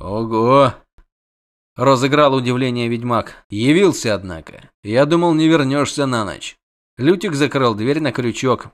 Ого! Разыграл удивление ведьмак. Явился, однако. Я думал, не вернешься на ночь. Лютик закрыл дверь на крючок,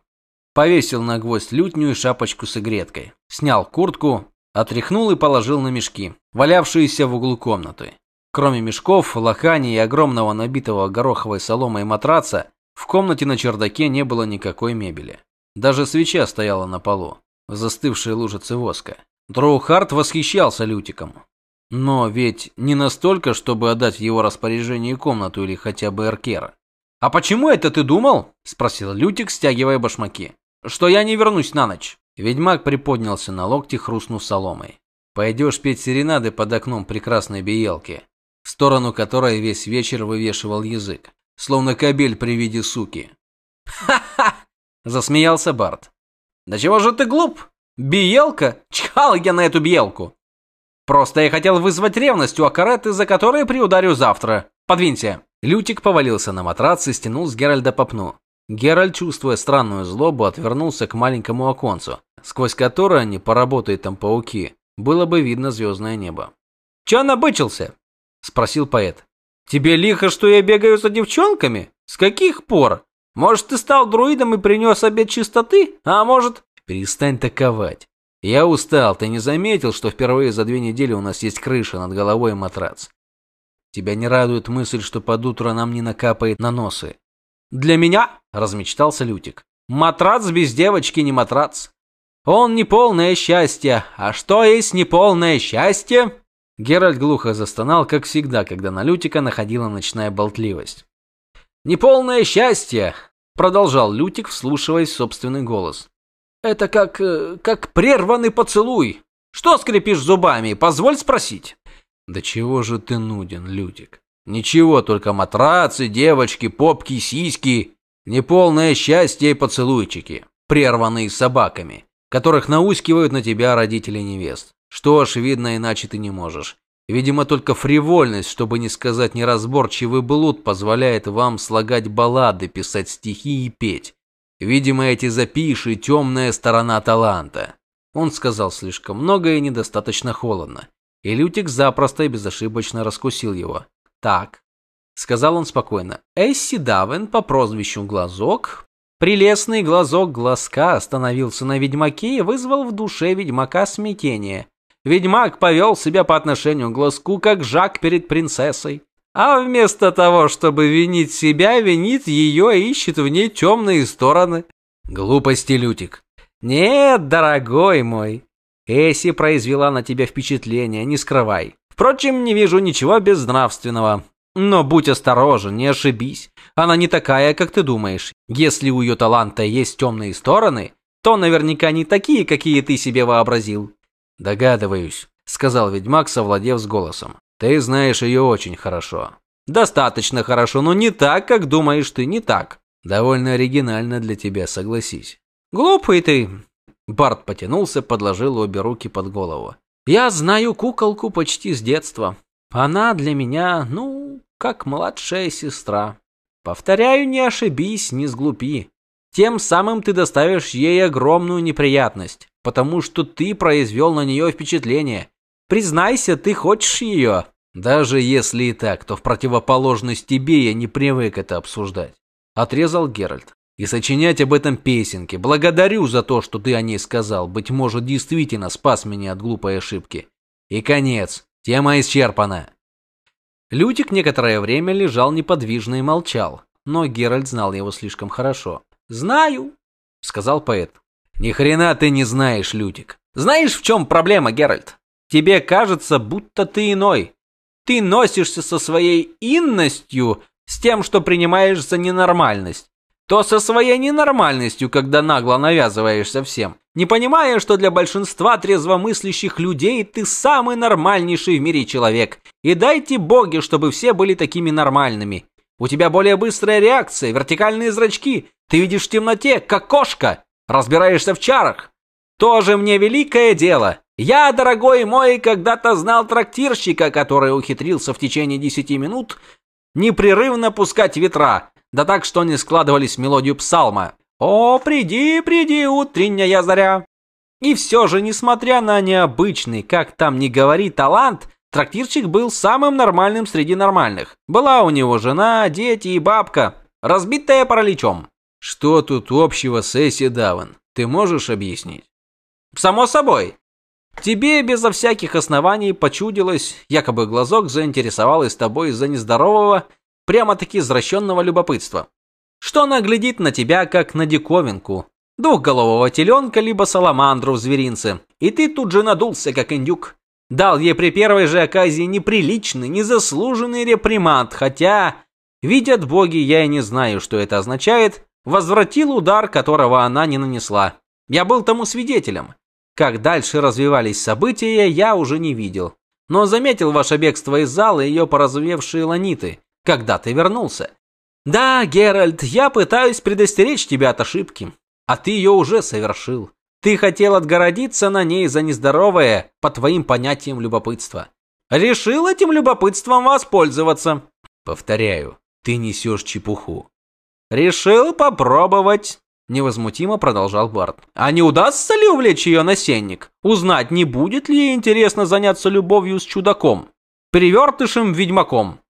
повесил на гвоздь лютню и шапочку с игреткой, снял куртку, отряхнул и положил на мешки, валявшиеся в углу комнаты. Кроме мешков, лохани и огромного набитого гороховой соломой матраца, в комнате на чердаке не было никакой мебели. Даже свеча стояла на полу, в застывшей лужице воска. Дроухард восхищался Лютиком. Но ведь не настолько, чтобы отдать в его распоряжение комнату или хотя бы эркера. «А почему это ты думал?» – спросил Лютик, стягивая башмаки. «Что я не вернусь на ночь?» Ведьмак приподнялся на локти, хрустнув соломой. «Пойдешь петь серенады под окном прекрасной биелки, в сторону которой весь вечер вывешивал язык, словно кобель при виде суки». «Ха-ха!» – засмеялся Барт. «Да чего же ты глуп? Биелка? Чхал я на эту биелку!» Просто я хотел вызвать ревность у Акареты, за которой приударю завтра. Подвинься. Лютик повалился на матрац и стянул с Геральда попну. Геральт, чувствуя странную злобу, отвернулся к маленькому оконцу, сквозь которое, не поработают там пауки, было бы видно звездное небо. «Чё набычился?» – спросил поэт. «Тебе лихо, что я бегаю за девчонками? С каких пор? Может, ты стал друидом и принес обет чистоты? А может...» «Перестань таковать. Я устал, ты не заметил, что впервые за две недели у нас есть крыша над головой и матрац? Тебя не радует мысль, что под утро нам не накапает на носы? Для меня, размечтался Лютик, матрац без девочки не матрац. Он не полное счастье. А что есть неполное счастье? Геральт глухо застонал, как всегда, когда на Лютика находила ночная болтливость. «Неполное счастье!» – продолжал Лютик, вслушиваясь в собственный голос. Это как... Э, как прерванный поцелуй. Что скрипишь зубами? Позволь спросить. Да чего же ты нуден, Лютик? Ничего, только матрацы, девочки, попки, сиськи. Неполное счастье и поцелуйчики, прерванные собаками, которых наускивают на тебя родители невест. Что ж, видно, иначе ты не можешь. Видимо, только фривольность, чтобы не сказать неразборчивый блуд, позволяет вам слагать баллады, писать стихи и петь. Видимо, эти запиши – темная сторона таланта. Он сказал слишком много и недостаточно холодно. И Лютик запросто и безошибочно раскусил его. «Так», – сказал он спокойно, – «Эсси Давен по прозвищу Глазок, прелестный глазок глазка остановился на ведьмаке и вызвал в душе ведьмака смятение. Ведьмак повел себя по отношению к глазку, как Жак перед принцессой. А вместо того, чтобы винить себя, винит ее и ищет в ней темные стороны. Глупости, Лютик. Нет, дорогой мой. Эси произвела на тебя впечатление, не скрывай. Впрочем, не вижу ничего безнравственного. Но будь осторожен, не ошибись. Она не такая, как ты думаешь. Если у ее таланта есть темные стороны, то наверняка не такие, какие ты себе вообразил. Догадываюсь, сказал ведьмак, совладев с голосом. Ты знаешь ее очень хорошо. Достаточно хорошо, но не так, как думаешь ты, не так. Довольно оригинально для тебя, согласись. Глупый ты. Барт потянулся, подложил обе руки под голову. Я знаю куколку почти с детства. Она для меня, ну, как младшая сестра. Повторяю, не ошибись, не сглупи. Тем самым ты доставишь ей огромную неприятность, потому что ты произвел на нее впечатление. Признайся, ты хочешь ее?» «Даже если и так, то в противоположность тебе я не привык это обсуждать», – отрезал Геральт. «И сочинять об этом песенки. Благодарю за то, что ты о ней сказал. Быть может, действительно спас меня от глупой ошибки. И конец. Тема исчерпана». Лютик некоторое время лежал неподвижно и молчал, но Геральт знал его слишком хорошо. «Знаю», – сказал поэт. «Ни хрена ты не знаешь, Лютик». «Знаешь, в чем проблема, Геральт? Тебе кажется, будто ты иной. Ты носишься со своей инностью, с тем, что принимаешь за ненормальность. То со своей ненормальностью, когда нагло навязываешься всем, не понимая, что для большинства трезвомыслящих людей ты самый нормальнейший в мире человек. И дайте боги, чтобы все были такими нормальными. У тебя более быстрая реакция, вертикальные зрачки. Ты видишь в темноте, как кошка. Разбираешься в чарах. Тоже мне великое дело. Я, дорогой мой, когда-то знал трактирщика, который ухитрился в течение десяти минут непрерывно пускать ветра, да так, что они складывались мелодию псалма. «О, приди, приди, утренняя заря!» И все же, несмотря на необычный, как там ни говори, талант, трактирщик был самым нормальным среди нормальных. Была у него жена, дети и бабка, разбитая параличом. Что тут общего с Эсси Даван? Ты можешь объяснить? Само собой. Тебе безо всяких оснований почудилось, якобы глазок заинтересовалась тобой из-за нездорового, прямо-таки извращенного любопытства. Что она глядит на тебя, как на диковинку, двухголового теленка либо саламандру в зверинце, и ты тут же надулся, как индюк. Дал ей при первой же оказии неприличный, незаслуженный реприманд, хотя, видят боги, я и не знаю, что это означает, возвратил удар, которого она не нанесла. Я был тому свидетелем. Как дальше развивались события, я уже не видел. Но заметил ваше бегство из зала и ее порозовевшие ланиты, когда ты вернулся. Да, Геральт, я пытаюсь предостеречь тебя от ошибки, а ты ее уже совершил. Ты хотел отгородиться на ней за нездоровое, по твоим понятиям, любопытство. Решил этим любопытством воспользоваться. Повторяю, ты несешь чепуху. Решил попробовать. Невозмутимо продолжал Барт. А не удастся ли увлечь ее на сенник? Узнать, не будет ли ей интересно заняться любовью с чудаком? Перевертышем-ведьмаком?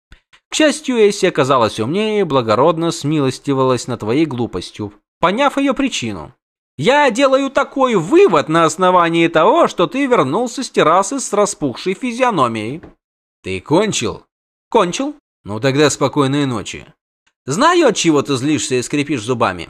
К счастью, Эсси оказалась умнее и благородно смилостивалась на твоей глупостью, поняв ее причину. Я делаю такой вывод на основании того, что ты вернулся с террасы с распухшей физиономией. Ты кончил? Кончил. Ну тогда спокойной ночи. Знаю, от чего ты злишься и скрипишь зубами.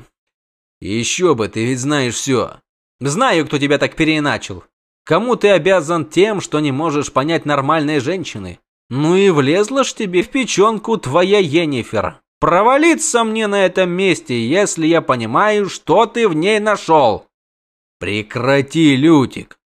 Еще бы, ты ведь знаешь все. Знаю, кто тебя так переиначил. Кому ты обязан тем, что не можешь понять нормальной женщины? Ну и влезла ж тебе в печенку твоя Енифер. Провалиться мне на этом месте, если я понимаю, что ты в ней нашел. Прекрати, Лютик.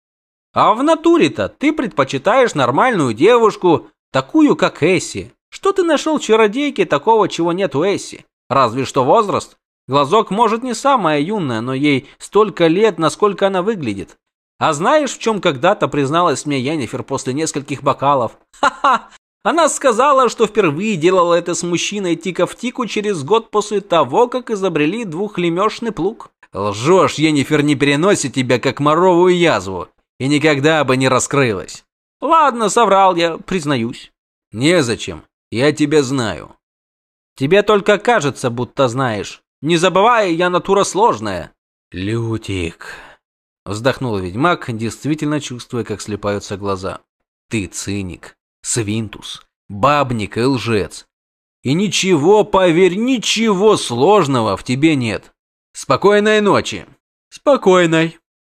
А в натуре-то ты предпочитаешь нормальную девушку, такую как Эсси. Что ты нашел чародейке такого, чего нет у Эсси? Разве что возраст. Глазок может не самая юная, но ей столько лет, насколько она выглядит. А знаешь, в чем когда-то призналась мне Янифер после нескольких бокалов? Ха-ха! Она сказала, что впервые делала это с мужчиной тика в тику через год после того, как изобрели двухлемешный плуг. Лжешь, Енифер не переносит тебя как моровую язву и никогда бы не раскрылась. Ладно, соврал я, признаюсь. Незачем, я тебя знаю. Тебе только кажется, будто знаешь. Не забывай, я натура сложная. Лютик, вздохнул ведьмак, действительно чувствуя, как слепаются глаза. Ты циник. Свинтус, бабник и лжец. И ничего, поверь, ничего сложного в тебе нет. Спокойной ночи. Спокойной.